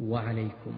وعليكم.